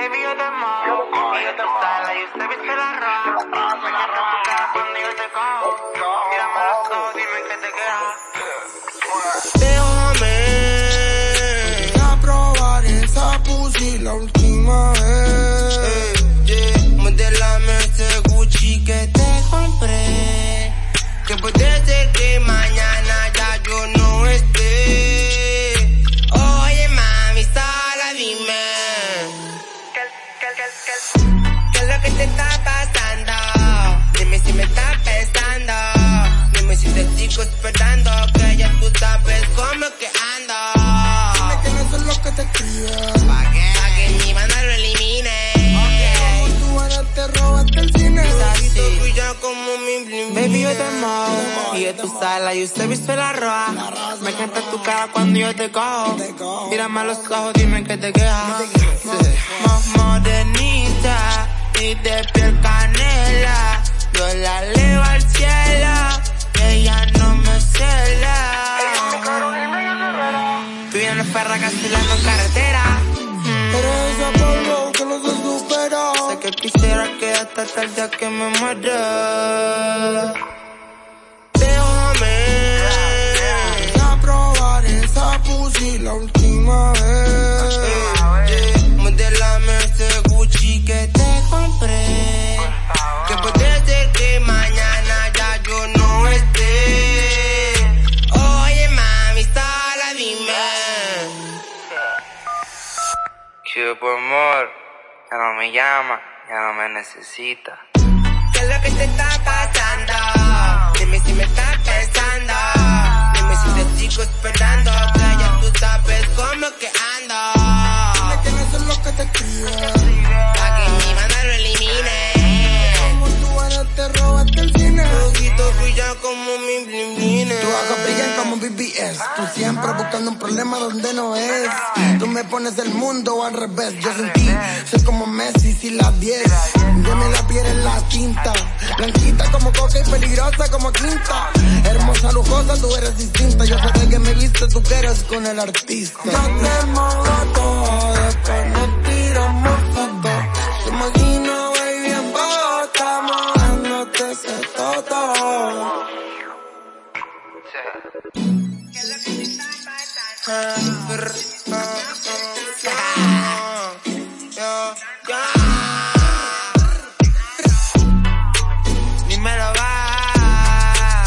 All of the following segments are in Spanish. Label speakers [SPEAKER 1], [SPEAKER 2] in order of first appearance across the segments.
[SPEAKER 1] Baby, yo te amo. Y yo te sala y usted viste la roja. Me encanta tu cara cuando yo te cojo. Mírame los ojos, dime que te quejas.
[SPEAKER 2] Déjame a probar esa pussy la última vez. Modelame ese Gucci que te está pasando? Dime si me está pesando. Dime si te sigo esperando. Que ya tú sabes cómo que ando. Dime que no son los que te escriben. ¿Pa' qué? Pa' que mi banda lo elimine. Como tú ahora te robaste el cine. Como mi bling
[SPEAKER 1] Baby, yo te amo. Y de tu sala y usted viste la roja. Me encanta tu cara cuando yo te cojo. Mírame a los ojos, dime que te quejas. Más morenita y de piel canela. Yo la elevo al cielo. Ella no me cela. Tú ya no castilando en carretera.
[SPEAKER 2] Eres esa polvo que no se supera.
[SPEAKER 1] Sé que quisiera quedarte hasta el día que me muera.
[SPEAKER 2] Déjame a probar esa pussy la última vez.
[SPEAKER 1] Por amor, ya no me llama, ya no me necesita.
[SPEAKER 2] ¿Qué es lo que te está pasando? Dime si me está pensando. Dime si te sigo esperando. Que ya tú sabes cómo que ando. Dime que no son los que te escriben. Pa' que mi banda lo elimine. Como tú ahora te robaste el cine. Poquito brilla como mi bling bling.
[SPEAKER 3] Tus ojos brillan como BBS. Tú siempre buscando un problema donde no es. Tú me pones el mundo al revés. Yo sin ti soy como Messi si las 10. Deme la piel en la tinta. Blanquita como coca y peligrosa como quinta. Hermosa, lujosa, tú eres distinta. Yo sé que me viste, tú que eres con el artista.
[SPEAKER 2] Yo te mojo todo, después nos tiramos fotos. Te imagino, baby, en Bogotá, mojándote ese toto. Dímelo, va.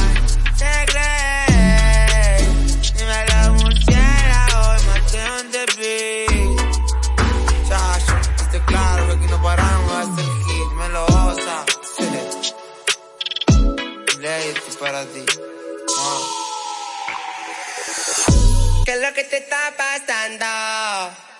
[SPEAKER 2] Se cree. Dímelo, murciélago. Y maté on the beat. Chacho, esté claro que aquí no paramos de hacer hit. Me lo osa. Ley, para ti. Wow. ¿Qué es lo que te está pasando?